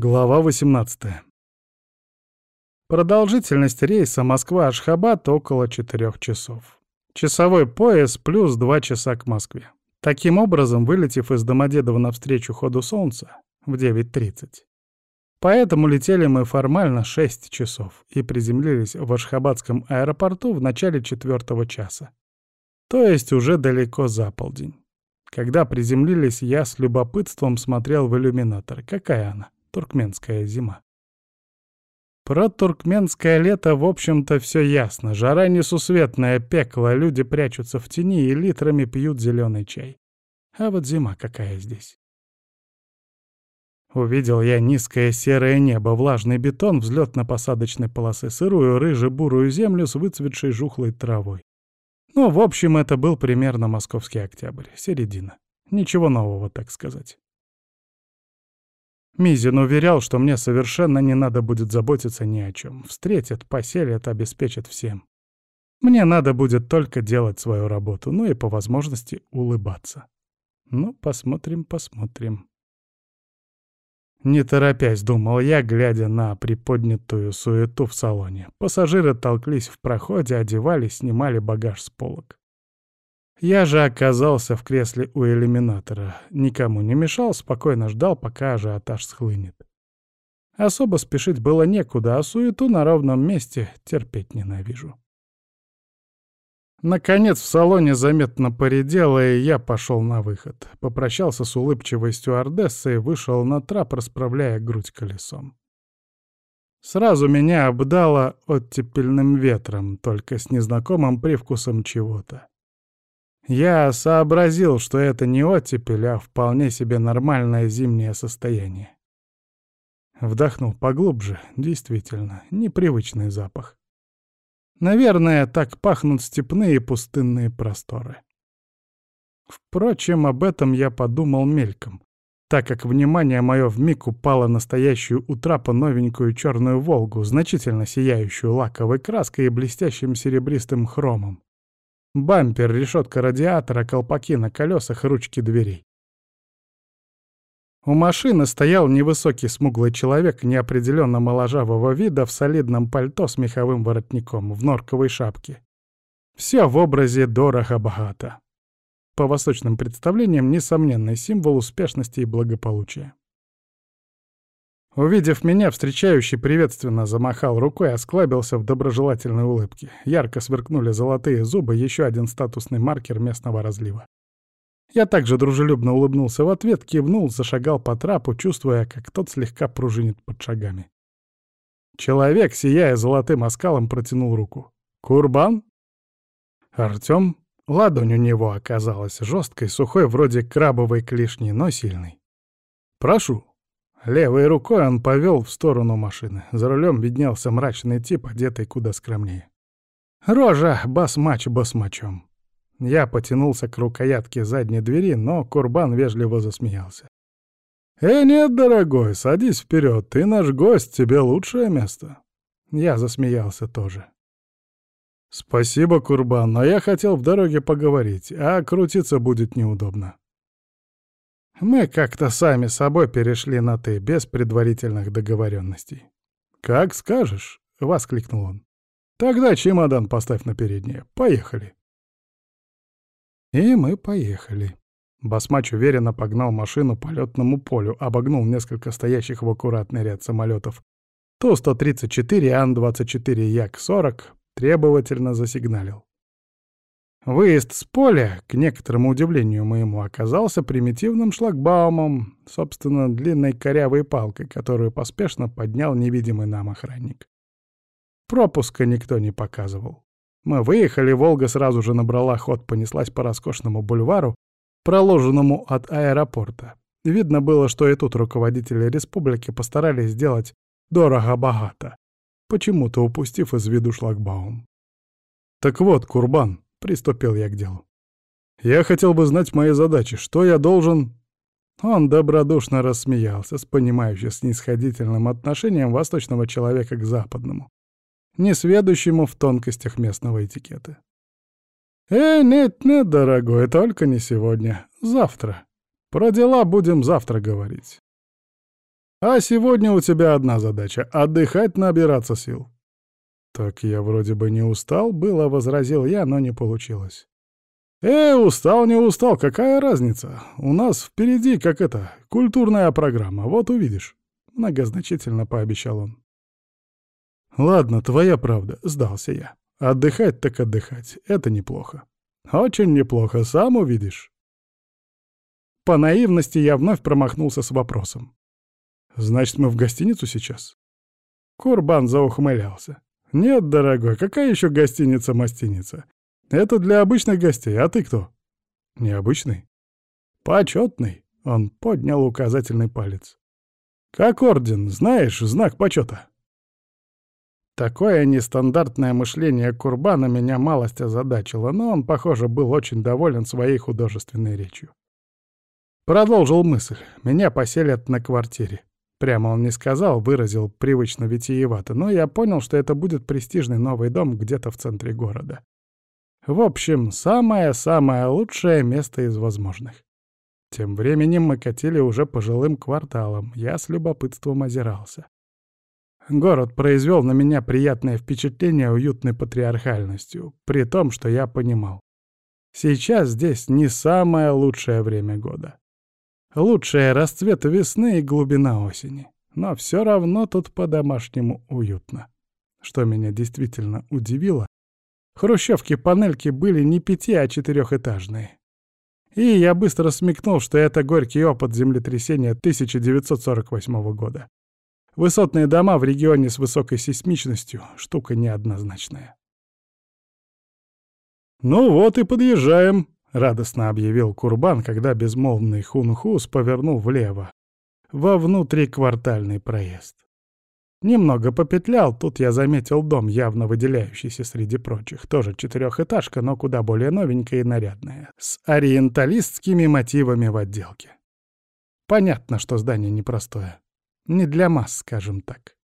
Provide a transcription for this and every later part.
Глава 18. Продолжительность рейса Москва-Ашхабад около 4 часов. Часовой пояс плюс 2 часа к Москве. Таким образом, вылетев из Домодедова навстречу ходу солнца в 9.30. Поэтому летели мы формально 6 часов и приземлились в Ашхабадском аэропорту в начале четвертого часа. То есть уже далеко за полдень. Когда приземлились, я с любопытством смотрел в иллюминатор. Какая она? Туркменская зима. Про туркменское лето, в общем-то, все ясно. Жара несусветная, пекло, люди прячутся в тени и литрами пьют зеленый чай. А вот зима какая здесь. Увидел я низкое серое небо, влажный бетон, взлетно-посадочной полосы, сырую рыже-бурую землю с выцветшей жухлой травой. Ну, в общем, это был примерно московский октябрь, середина. Ничего нового, так сказать. Мизин уверял, что мне совершенно не надо будет заботиться ни о чем. Встретят, поселят, обеспечат всем. Мне надо будет только делать свою работу, ну и по возможности улыбаться. Ну, посмотрим, посмотрим. Не торопясь, думал я, глядя на приподнятую суету в салоне. Пассажиры толклись в проходе, одевались, снимали багаж с полок. Я же оказался в кресле у иллюминатора. Никому не мешал, спокойно ждал, пока ажиотаж схлынет. Особо спешить было некуда, а суету на ровном месте терпеть ненавижу. Наконец в салоне заметно поредело, и я пошел на выход. Попрощался с улыбчивой стюардессой и вышел на трап, расправляя грудь колесом. Сразу меня обдало оттепельным ветром, только с незнакомым привкусом чего-то. Я сообразил, что это не оттепель, а вполне себе нормальное зимнее состояние. Вдохнул поглубже, действительно, непривычный запах. Наверное, так пахнут степные пустынные просторы. Впрочем, об этом я подумал мельком, так как внимание мое вмиг упало на стоящую у новенькую черную «Волгу», значительно сияющую лаковой краской и блестящим серебристым хромом. Бампер, решетка радиатора, колпаки на колесах, ручки дверей. У машины стоял невысокий смуглый человек неопределенно моложавого вида в солидном пальто с меховым воротником, в норковой шапке. Все в образе дорого-богато. По восточным представлениям, несомненный символ успешности и благополучия. Увидев меня, встречающий приветственно замахал рукой, осклабился в доброжелательной улыбке. Ярко сверкнули золотые зубы, еще один статусный маркер местного разлива. Я также дружелюбно улыбнулся в ответ, кивнул, зашагал по трапу, чувствуя, как тот слегка пружинит под шагами. Человек, сияя золотым оскалом, протянул руку. «Курбан?» Артём? Ладонь у него оказалась жесткой, сухой, вроде крабовой клешни, но сильной. «Прошу», Левой рукой он повел в сторону машины. За рулем виднелся мрачный тип, одетый куда скромнее. Рожа басмач басмачом. Я потянулся к рукоятке задней двери, но Курбан вежливо засмеялся. «Э, нет, дорогой, садись вперед, ты наш гость, тебе лучшее место». Я засмеялся тоже. «Спасибо, Курбан, но я хотел в дороге поговорить, а крутиться будет неудобно». Мы как-то сами собой перешли на «ты», без предварительных договоренностей. «Как скажешь», — воскликнул он. «Тогда чемодан поставь на переднее. Поехали». И мы поехали. Басмач уверенно погнал машину по летному полю, обогнул несколько стоящих в аккуратный ряд самолетов. Ту-134, Ан-24, Як-40 требовательно засигналил. Выезд с поля, к некоторому удивлению моему, оказался примитивным шлагбаумом, собственно, длинной корявой палкой, которую поспешно поднял невидимый нам охранник. Пропуска никто не показывал. Мы выехали, «Волга» сразу же набрала ход, понеслась по роскошному бульвару, проложенному от аэропорта. Видно было, что и тут руководители республики постарались сделать дорого-богато, почему-то упустив из виду шлагбаум. «Так вот, Курбан», Приступил я к делу. «Я хотел бы знать мои задачи. Что я должен...» Он добродушно рассмеялся с понимающим снисходительным отношением восточного человека к западному, несведущему в тонкостях местного этикета. «Э, нет, нет, дорогой, только не сегодня. Завтра. Про дела будем завтра говорить. А сегодня у тебя одна задача — отдыхать, набираться сил. Так я вроде бы не устал, было, возразил я, но не получилось. «Э, устал, не устал, какая разница? У нас впереди, как это, культурная программа, вот увидишь», — многозначительно пообещал он. «Ладно, твоя правда», — сдался я. «Отдыхать так отдыхать, это неплохо». «Очень неплохо, сам увидишь». По наивности я вновь промахнулся с вопросом. «Значит, мы в гостиницу сейчас?» Курбан заухмылялся. «Нет, дорогой, какая еще гостиница-мастиница? Это для обычных гостей, а ты кто?» «Необычный?» «Почетный», — он поднял указательный палец. «Как орден, знаешь, знак почета». Такое нестандартное мышление Курбана меня малость озадачило, но он, похоже, был очень доволен своей художественной речью. Продолжил мысль. Меня поселят на квартире. Прямо он не сказал, выразил привычно витиевато, но я понял, что это будет престижный новый дом где-то в центре города. В общем, самое-самое лучшее место из возможных. Тем временем мы катили уже по жилым кварталам, я с любопытством озирался. Город произвел на меня приятное впечатление уютной патриархальностью, при том, что я понимал. Сейчас здесь не самое лучшее время года. Лучшее расцвет весны и глубина осени. Но все равно тут по-домашнему уютно. Что меня действительно удивило, хрущевки-панельки были не пяти, а четырехэтажные. И я быстро смекнул, что это горький опыт землетрясения 1948 года. Высотные дома в регионе с высокой сейсмичностью — штука неоднозначная. «Ну вот и подъезжаем», — радостно объявил Курбан, когда безмолвный хунхус повернул влево, во внутриквартальный проезд. Немного попетлял, тут я заметил дом, явно выделяющийся среди прочих. Тоже четырехэтажка, но куда более новенькая и нарядная, с ориенталистскими мотивами в отделке. Понятно, что здание непростое. Не для масс, скажем так.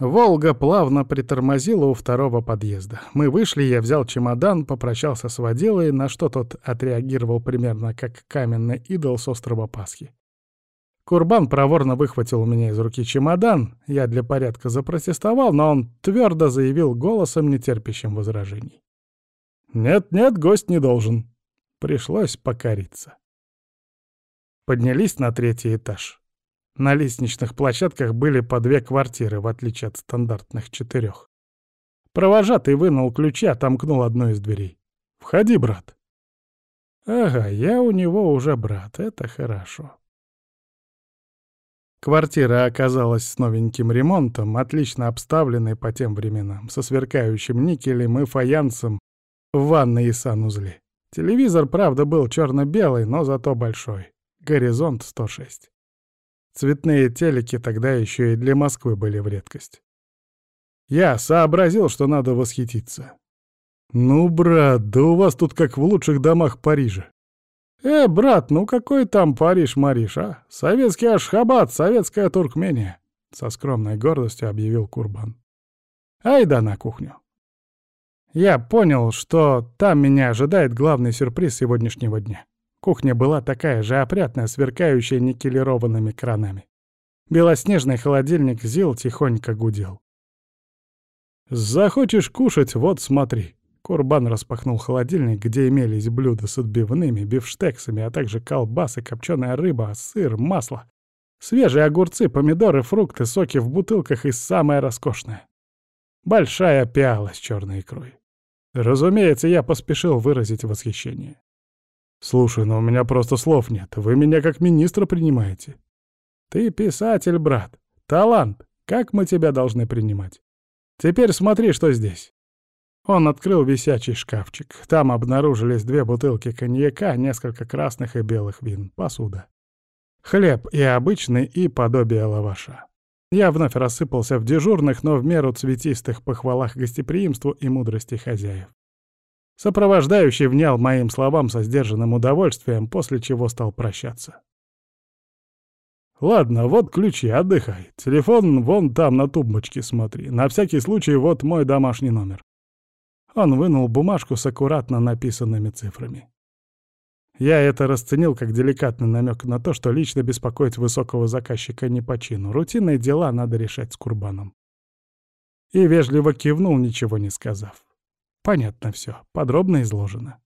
«Волга» плавно притормозила у второго подъезда. Мы вышли, я взял чемодан, попрощался с водилой, на что тот отреагировал примерно как каменный идол с острова Пасхи. Курбан проворно выхватил у меня из руки чемодан, я для порядка запротестовал, но он твердо заявил голосом, нетерпящим возражений. «Нет-нет, гость не должен». Пришлось покориться. Поднялись на третий этаж. На лестничных площадках были по две квартиры, в отличие от стандартных четырех. Провожатый вынул ключи, отомкнул одну из дверей. «Входи, брат». «Ага, я у него уже брат, это хорошо». Квартира оказалась с новеньким ремонтом, отлично обставленной по тем временам, со сверкающим никелем и фаянсом в ванной и санузле. Телевизор, правда, был черно-белый, но зато большой. Горизонт 106. Цветные телеки тогда еще и для Москвы были в редкость. Я сообразил, что надо восхититься. «Ну, брат, да у вас тут как в лучших домах Парижа». «Э, брат, ну какой там Париж-Мариш, а? Советский Ашхабад, советская Туркмения», — со скромной гордостью объявил Курбан. «Айда на кухню». Я понял, что там меня ожидает главный сюрприз сегодняшнего дня. Кухня была такая же опрятная, сверкающая никелированными кранами. Белоснежный холодильник Зил тихонько гудел. «Захочешь кушать, вот смотри». Курбан распахнул холодильник, где имелись блюда с отбивными, бифштексами, а также колбасы, копченая рыба, сыр, масло. Свежие огурцы, помидоры, фрукты, соки в бутылках и самое роскошное. Большая пиала с черной икрой. Разумеется, я поспешил выразить восхищение. «Слушай, ну у меня просто слов нет. Вы меня как министра принимаете». «Ты писатель, брат. Талант. Как мы тебя должны принимать? Теперь смотри, что здесь». Он открыл висячий шкафчик. Там обнаружились две бутылки коньяка, несколько красных и белых вин, посуда. Хлеб и обычный, и подобие лаваша. Я вновь рассыпался в дежурных, но в меру цветистых похвалах гостеприимству и мудрости хозяев. Сопровождающий внял моим словам со сдержанным удовольствием, после чего стал прощаться. «Ладно, вот ключи, отдыхай. Телефон вон там на тумбочке смотри. На всякий случай вот мой домашний номер». Он вынул бумажку с аккуратно написанными цифрами. Я это расценил как деликатный намек на то, что лично беспокоить высокого заказчика не по чину. Рутинные дела надо решать с Курбаном. И вежливо кивнул, ничего не сказав. Понятно все, подробно изложено.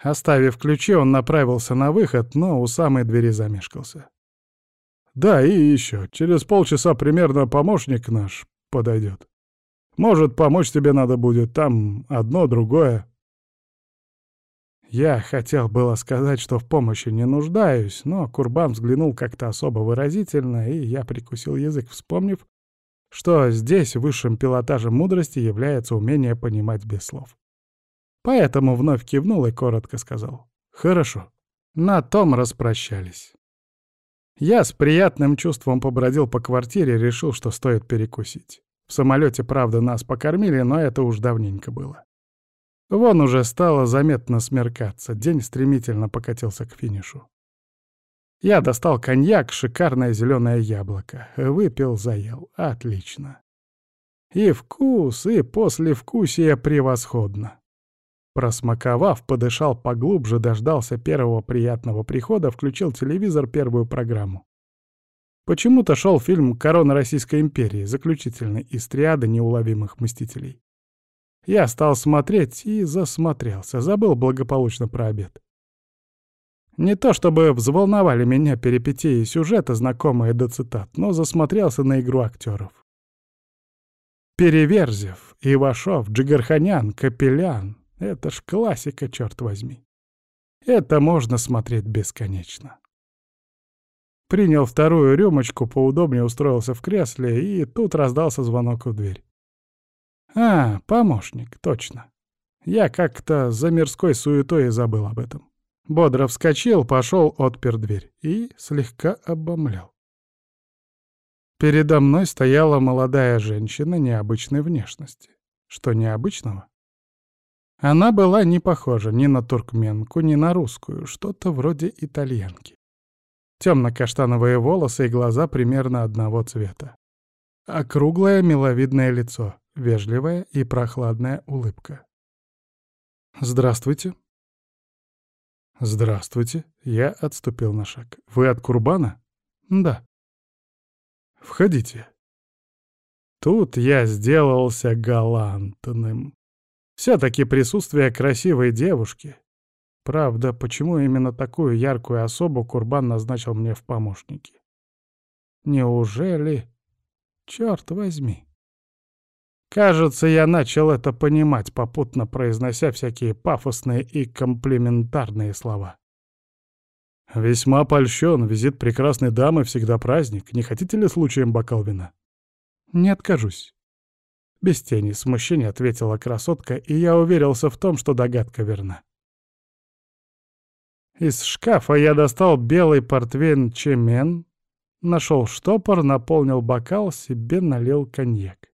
Оставив ключи, он направился на выход, но у самой двери замешкался. «Да, и еще. Через полчаса примерно помощник наш подойдет. Может, помочь тебе надо будет. Там одно, другое». Я хотел было сказать, что в помощи не нуждаюсь, но Курбан взглянул как-то особо выразительно, и я прикусил язык, вспомнив, что здесь высшим пилотажем мудрости является умение понимать без слов. Поэтому вновь кивнул и коротко сказал «Хорошо». На том распрощались. Я с приятным чувством побродил по квартире и решил, что стоит перекусить. В самолете, правда, нас покормили, но это уж давненько было. Вон уже стало заметно смеркаться, день стремительно покатился к финишу. Я достал коньяк, шикарное зеленое яблоко. Выпил, заел. Отлично. И вкус, и послевкусие превосходно. Просмаковав, подышал поглубже, дождался первого приятного прихода, включил телевизор, первую программу. Почему-то шел фильм «Корона Российской империи», заключительный из триады неуловимых мстителей. Я стал смотреть и засмотрелся, забыл благополучно про обед. Не то чтобы взволновали меня перипетии сюжета, знакомые до цитат, но засмотрелся на игру актеров. Переверзев, Ивашов, Джигарханян, Капелян — это ж классика, черт возьми. Это можно смотреть бесконечно. Принял вторую рюмочку, поудобнее устроился в кресле, и тут раздался звонок в дверь. А, помощник, точно. Я как-то за мирской суетой забыл об этом. Бодро вскочил, пошел, отпер дверь и слегка обомлял. Передо мной стояла молодая женщина необычной внешности. Что необычного? Она была не похожа ни на туркменку, ни на русскую, что-то вроде итальянки. Темно-каштановые волосы и глаза примерно одного цвета. Округлое миловидное лицо, вежливая и прохладная улыбка. «Здравствуйте». «Здравствуйте». Я отступил на шаг. «Вы от Курбана?» «Да». «Входите». Тут я сделался галантным. Все-таки присутствие красивой девушки. Правда, почему именно такую яркую особу Курбан назначил мне в помощники? Неужели... Черт возьми. Кажется, я начал это понимать, попутно произнося всякие пафосные и комплиментарные слова. «Весьма польщен. Визит прекрасной дамы всегда праздник. Не хотите ли случаем бокал вина?» «Не откажусь». Без тени смущения ответила красотка, и я уверился в том, что догадка верна. Из шкафа я достал белый портвейн Чемен, нашел штопор, наполнил бокал, себе налил коньяк.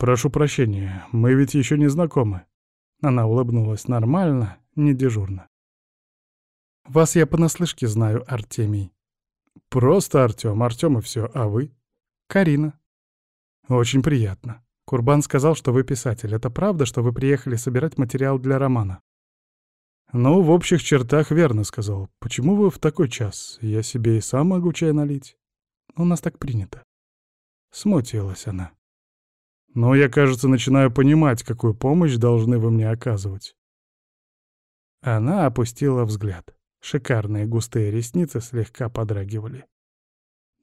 «Прошу прощения, мы ведь еще не знакомы». Она улыбнулась нормально, не дежурно. «Вас я понаслышке знаю, Артемий». «Просто Артем, Артем и все, а вы?» «Карина». «Очень приятно. Курбан сказал, что вы писатель. Это правда, что вы приехали собирать материал для романа?» «Ну, в общих чертах верно», — сказал. «Почему вы в такой час? Я себе и сам могу чай налить». «У нас так принято». Смутилась она. Но я, кажется, начинаю понимать, какую помощь должны вы мне оказывать. Она опустила взгляд. Шикарные густые ресницы слегка подрагивали.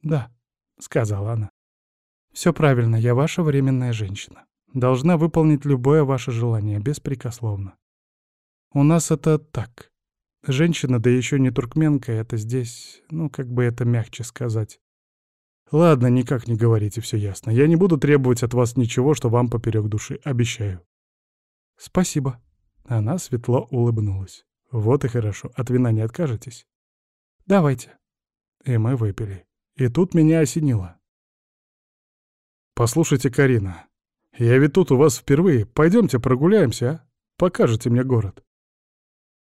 «Да», — сказала она. «Все правильно, я ваша временная женщина. Должна выполнить любое ваше желание, беспрекословно. У нас это так. Женщина, да еще не туркменка, это здесь, ну, как бы это мягче сказать. Ладно, никак не говорите, все ясно. Я не буду требовать от вас ничего, что вам поперек души, обещаю. Спасибо. Она светло улыбнулась. Вот и хорошо, от вина не откажетесь? Давайте. И мы выпили. И тут меня осенило. Послушайте, Карина, я ведь тут у вас впервые. Пойдемте прогуляемся, а? Покажете мне город.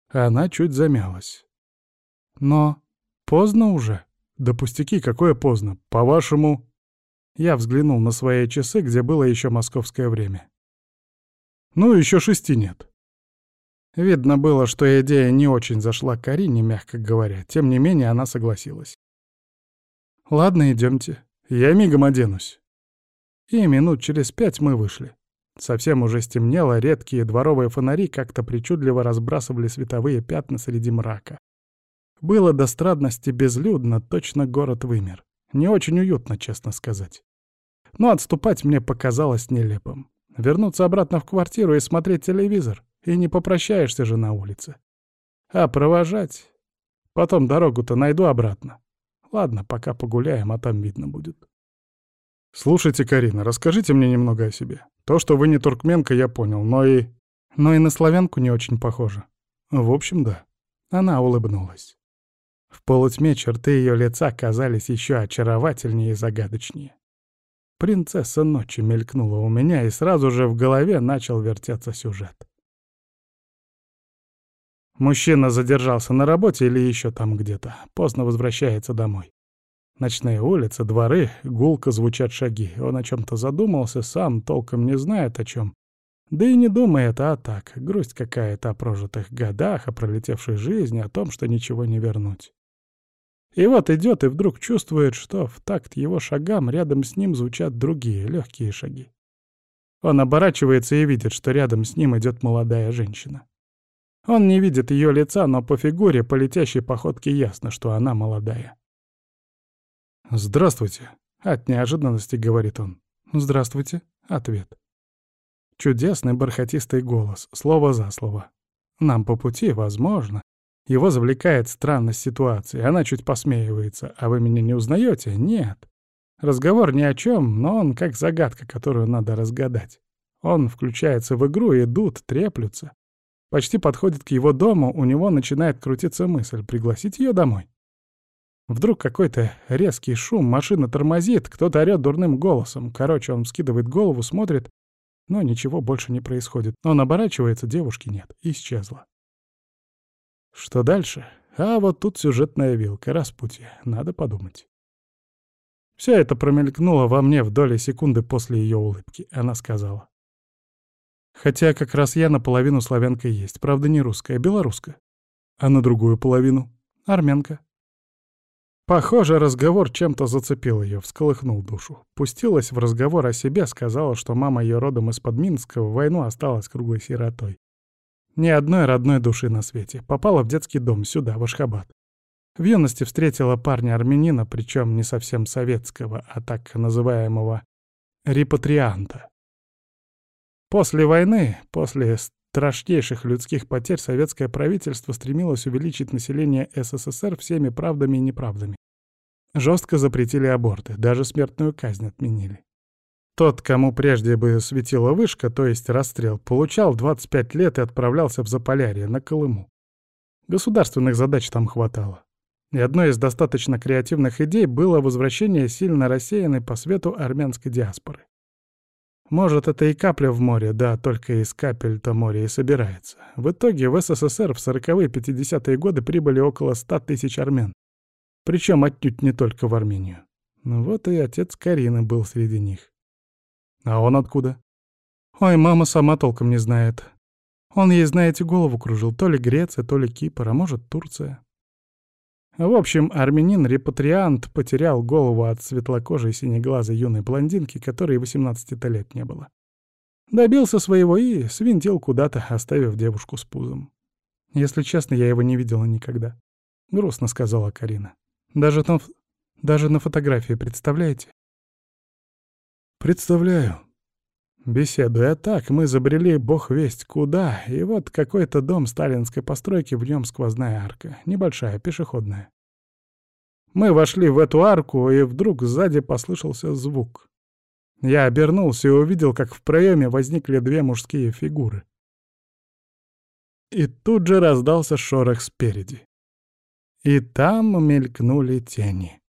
Она чуть замялась. Но поздно уже. «Да пустяки, какое поздно. По-вашему...» Я взглянул на свои часы, где было еще московское время. «Ну, еще шести нет». Видно было, что идея не очень зашла Карине, мягко говоря. Тем не менее, она согласилась. «Ладно, идемте. Я мигом оденусь». И минут через пять мы вышли. Совсем уже стемнело, редкие дворовые фонари как-то причудливо разбрасывали световые пятна среди мрака. Было до страдности безлюдно, точно город вымер. Не очень уютно, честно сказать. Но отступать мне показалось нелепым. Вернуться обратно в квартиру и смотреть телевизор, и не попрощаешься же на улице. А провожать? Потом дорогу-то найду обратно. Ладно, пока погуляем, а там видно будет. Слушайте, Карина, расскажите мне немного о себе. То, что вы не туркменка, я понял, но и... Но и на славянку не очень похоже. В общем, да. Она улыбнулась. В полутьме черты ее лица казались еще очаровательнее и загадочнее. Принцесса ночи мелькнула у меня, и сразу же в голове начал вертеться сюжет. Мужчина задержался на работе или еще там где-то, поздно возвращается домой. Ночные улицы, дворы, гулко звучат шаги. Он о чем-то задумался, сам толком не знает о чем. Да и не думает, а так, грусть какая-то о прожитых годах, о пролетевшей жизни, о том, что ничего не вернуть. И вот идет и вдруг чувствует, что в такт его шагам рядом с ним звучат другие, легкие шаги. Он оборачивается и видит, что рядом с ним идет молодая женщина. Он не видит ее лица, но по фигуре, по летящей походке ясно, что она молодая. «Здравствуйте», — от неожиданности говорит он. «Здравствуйте», — ответ. Чудесный бархатистый голос, слово за слово. Нам по пути, возможно, его завлекает странность ситуации. Она чуть посмеивается. «А вы меня не узнаете? Нет». Разговор ни о чем, но он как загадка, которую надо разгадать. Он включается в игру, идут, треплются. Почти подходит к его дому, у него начинает крутиться мысль пригласить ее домой. Вдруг какой-то резкий шум, машина тормозит, кто-то орёт дурным голосом. Короче, он скидывает голову, смотрит, но ничего больше не происходит. Он оборачивается, девушки нет, исчезла. Что дальше? А вот тут сюжетная вилка, распутье. Надо подумать. Все это промелькнуло во мне в доли секунды после ее улыбки. Она сказала. Хотя как раз я наполовину славянка есть. Правда, не русская, а белорусская. А на другую половину — армянка. Похоже, разговор чем-то зацепил ее, всколыхнул душу. Пустилась в разговор о себе, сказала, что мама ее родом из-под Минска, в войну осталась круглой сиротой. Ни одной родной души на свете. Попала в детский дом сюда, в Ашхабад. В юности встретила парня-армянина, причем не совсем советского, а так называемого репатрианта. После войны, после страшнейших людских потерь, советское правительство стремилось увеличить население СССР всеми правдами и неправдами. Жестко запретили аборты, даже смертную казнь отменили. Тот, кому прежде бы светила вышка, то есть расстрел, получал 25 лет и отправлялся в Заполярье, на Колыму. Государственных задач там хватало. И одной из достаточно креативных идей было возвращение сильно рассеянной по свету армянской диаспоры. Может, это и капля в море, да, только из капель-то море и собирается. В итоге в СССР в 40-е 50-е годы прибыли около 100 тысяч армян. Причем отнюдь не только в Армению. Ну вот и отец Карины был среди них. А он откуда? Ой, мама сама толком не знает. Он ей, знаете, голову кружил. То ли Греция, то ли Кипр, а может, Турция. В общем, армянин-репатриант потерял голову от светлокожей синеглазой юной блондинки, которой 18 лет не было. Добился своего и свинтил куда-то, оставив девушку с пузом. Если честно, я его не видела никогда. Грустно сказала Карина. Даже на, даже на фотографии, представляете? Представляю. Беседуя так, мы забрели бог весть куда, и вот какой-то дом сталинской постройки, в нем сквозная арка, небольшая, пешеходная. Мы вошли в эту арку, и вдруг сзади послышался звук. Я обернулся и увидел, как в проеме возникли две мужские фигуры. И тут же раздался шорох спереди. И там мелькнули тени.